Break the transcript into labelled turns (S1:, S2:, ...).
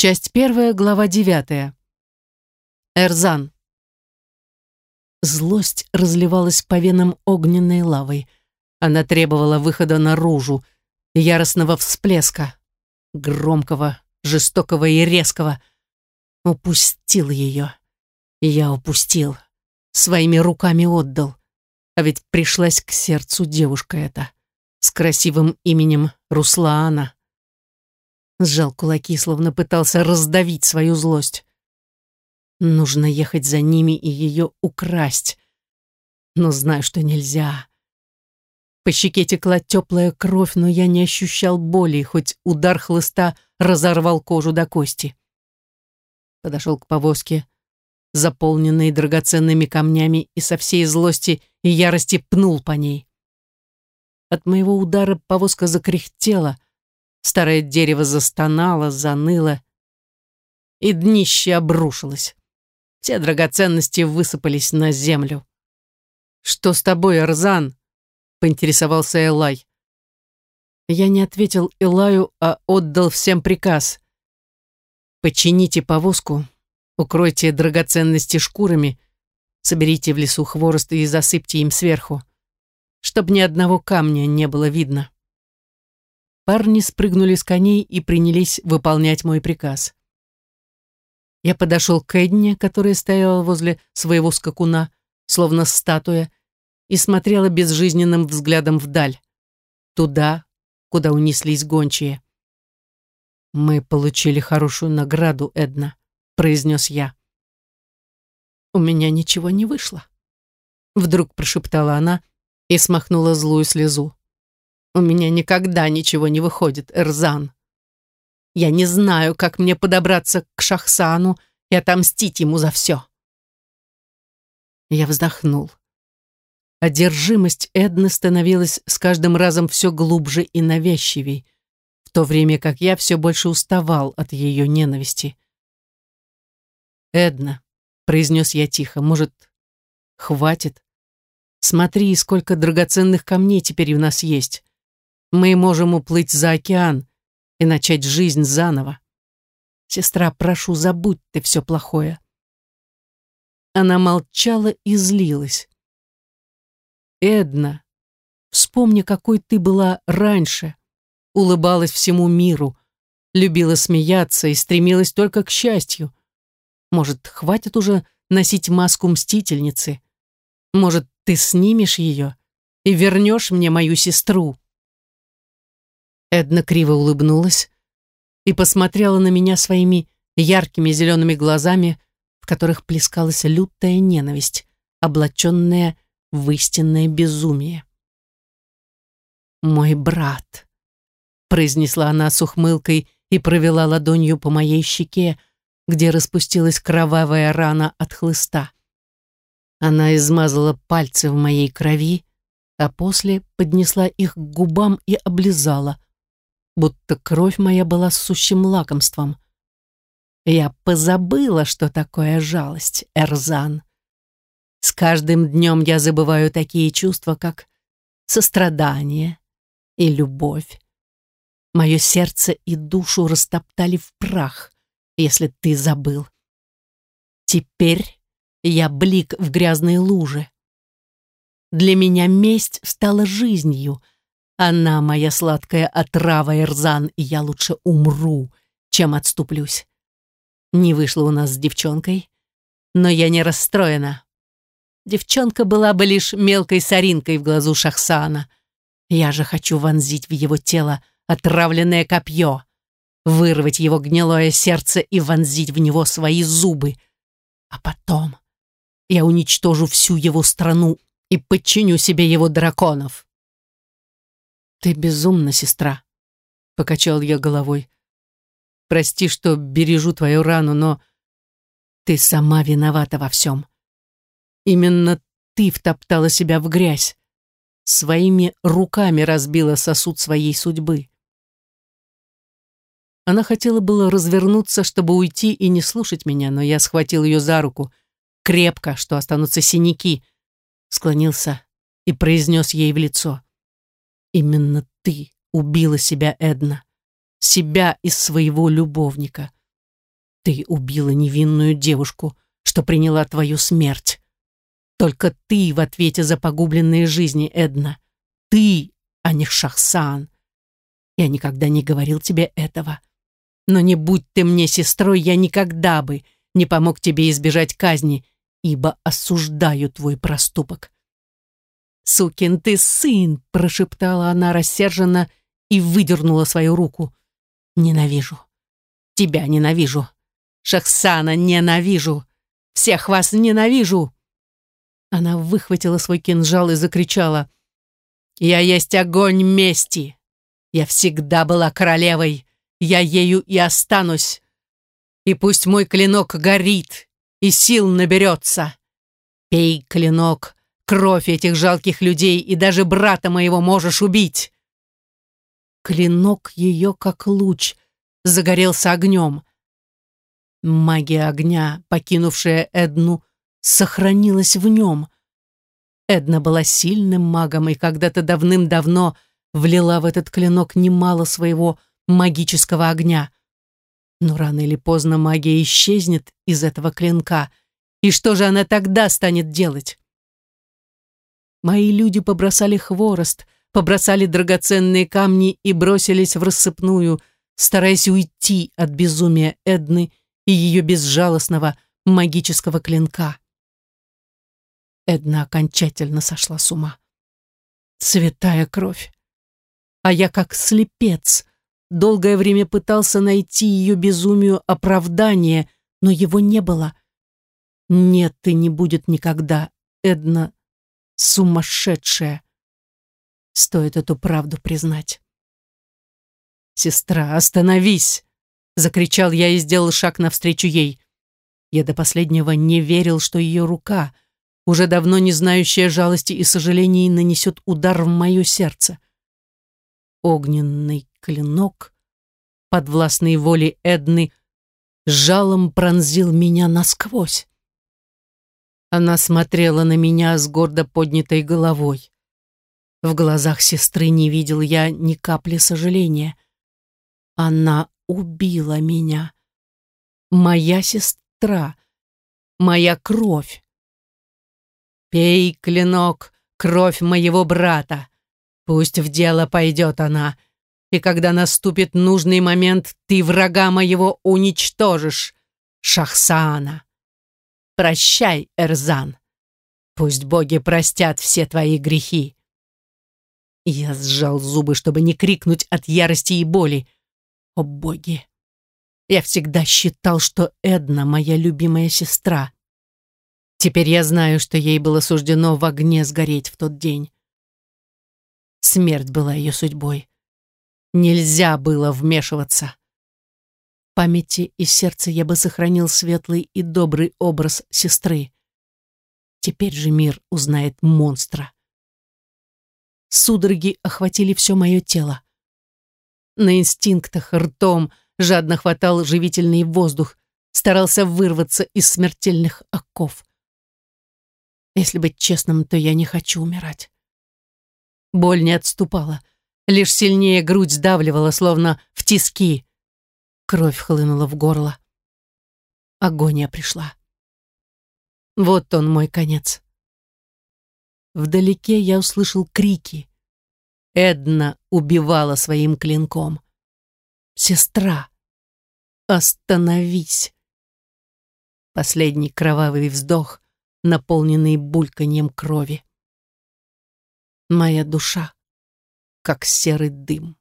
S1: Часть первая, глава девятая. Эрзан. Злость разливалась по венам огненной лавой. Она требовала выхода наружу, яростного всплеска, громкого, жестокого и резкого. Упустил ее. Я упустил. Своими руками отдал. А ведь пришлась к сердцу девушка эта, с красивым именем Руслаана. Сжал кулаки, словно пытался раздавить свою злость. Нужно ехать за ними и ее украсть. Но знаю, что нельзя. По щеке текла теплая кровь, но я не ощущал боли, хоть удар хлыста разорвал кожу до кости. Подошел к повозке, заполненной драгоценными камнями, и со всей злости и ярости пнул по ней. От моего удара повозка закряхтела — Старое дерево застонало, заныло, и днище обрушилось. Все драгоценности высыпались на землю. «Что с тобой, Арзан?» — поинтересовался Элай. Я не ответил Элаю, а отдал всем приказ. «Почините повозку, укройте драгоценности шкурами, соберите в лесу хворост и засыпьте им сверху, чтобы ни одного камня не было видно». Парни спрыгнули с коней и принялись выполнять мой приказ. Я подошел к Эдне, которая стояла возле своего скакуна, словно статуя, и смотрела безжизненным взглядом вдаль, туда, куда унеслись гончие. «Мы получили хорошую награду, Эдна», — произнес я. «У меня ничего не вышло», — вдруг прошептала она и смахнула злую слезу. У меня никогда ничего не выходит, Эрзан. Я не знаю, как мне подобраться к Шахсану и отомстить ему за все. Я вздохнул. Одержимость Эдны становилась с каждым разом все глубже и навязчивей, в то время как я все больше уставал от ее ненависти. «Эдна», — произнес я тихо, — «может, хватит? Смотри, сколько драгоценных камней теперь у нас есть. Мы можем уплыть за океан и начать жизнь заново. Сестра, прошу, забудь ты все плохое. Она молчала и злилась. Эдна, вспомни, какой ты была раньше. Улыбалась всему миру, любила смеяться и стремилась только к счастью. Может, хватит уже носить маску мстительницы? Может, ты снимешь ее и вернешь мне мою сестру? Эдна криво улыбнулась и посмотрела на меня своими яркими зелеными глазами, в которых плескалась лютая ненависть, облаченная в истинное безумие. «Мой брат», — произнесла она с ухмылкой и провела ладонью по моей щеке, где распустилась кровавая рана от хлыста. Она измазала пальцы в моей крови, а после поднесла их к губам и облизала, будто кровь моя была сущим лакомством. Я позабыла, что такое жалость, Эрзан. С каждым днем я забываю такие чувства, как сострадание и любовь. Мое сердце и душу растоптали в прах, если ты забыл. Теперь я блик в грязной луже. Для меня месть стала жизнью — она моя сладкая отрава, Эрзан, и я лучше умру, чем отступлюсь. Не вышло у нас с девчонкой, но я не расстроена. Девчонка была бы лишь мелкой соринкой в глазу Шахсана. Я же хочу вонзить в его тело отравленное копье, вырвать его гнилое сердце и вонзить в него свои зубы. А потом я уничтожу всю его страну и подчиню себе его драконов. «Ты безумна, сестра», — покачал я головой. «Прости, что бережу твою рану, но ты сама виновата во всем. Именно ты втоптала себя в грязь, своими руками разбила сосуд своей судьбы». Она хотела было развернуться, чтобы уйти и не слушать меня, но я схватил ее за руку, крепко, что останутся синяки, склонился и произнес ей в лицо. Именно ты убила себя, Эдна. Себя из своего любовника. Ты убила невинную девушку, что приняла твою смерть. Только ты в ответе за погубленные жизни, Эдна. Ты, а не Шахсан. Я никогда не говорил тебе этого. Но не будь ты мне сестрой, я никогда бы не помог тебе избежать казни, ибо осуждаю твой проступок. «Сукин ты сын!» — прошептала она рассерженно и выдернула свою руку. «Ненавижу. Тебя ненавижу. Шахсана ненавижу. Всех вас ненавижу!» Она выхватила свой кинжал и закричала. «Я есть огонь мести! Я всегда была королевой, я ею и останусь. И пусть мой клинок горит, и сил наберется. Пей клинок, кровь этих жалких людей, и даже брата моего можешь убить!» Клинок ее, как луч, загорелся огнем. Магия огня, покинувшая Эдну, сохранилась в нем. Эдна была сильным магом и когда-то давным-давно влила в этот клинок немало своего магического огня. Но рано или поздно магия исчезнет из этого клинка. И что же она тогда станет делать? Мои люди побросали хворост, побросали драгоценные камни и бросились в рассыпную, стараясь уйти от безумия Эдны и ее безжалостного магического клинка. Эдна окончательно сошла с ума. Святая кровь. А я как слепец. Долгое время пытался найти ее безумию оправдание, но его не было. Нет и не будет никогда, Эдна, сумасшедшая. Стоит эту правду признать. «Сестра, остановись!» — закричал я и сделал шаг навстречу ей. Я до последнего не верил, что ее рука — уже давно не знающая жалости и сожалений, нанесет удар в мое сердце. Огненный клинок, подвластный воле Эдны, жалом пронзил меня насквозь. Она смотрела на меня с гордо поднятой головой. В глазах сестры не видел я ни капли сожаления. Она убила меня. Моя сестра, моя кровь. Пей, клинок, кровь моего брата. Пусть в дело пойдет она, и когда наступит нужный момент, ты врага моего уничтожишь, Шахсана. Прощай, Эрзан. Пусть боги простят все твои грехи. Я сжал зубы, чтобы не крикнуть от ярости и боли. О боги! Я всегда считал, что Эдна моя любимая сестра. Теперь я знаю, что ей было суждено в огне сгореть в тот день. Смерть была ее судьбой. Нельзя было вмешиваться. Памяти и сердце я бы сохранил светлый и добрый образ сестры. Теперь же мир узнает монстра. Судороги охватили все мое тело. На инстинктах ртом жадно хватал живительный воздух, старался вырваться из смертельных оков. Если быть честным, то я не хочу умирать. Боль не отступала. Лишь сильнее грудь сдавливала, словно в тиски. Кровь хлынула в горло. Агония пришла. Вот он, мой конец. Вдалеке я услышал крики. Эдна убивала своим клинком. «Сестра, остановись!» Последний кровавый вздох — наполненный бульканьем крови. Моя душа, как серый дым.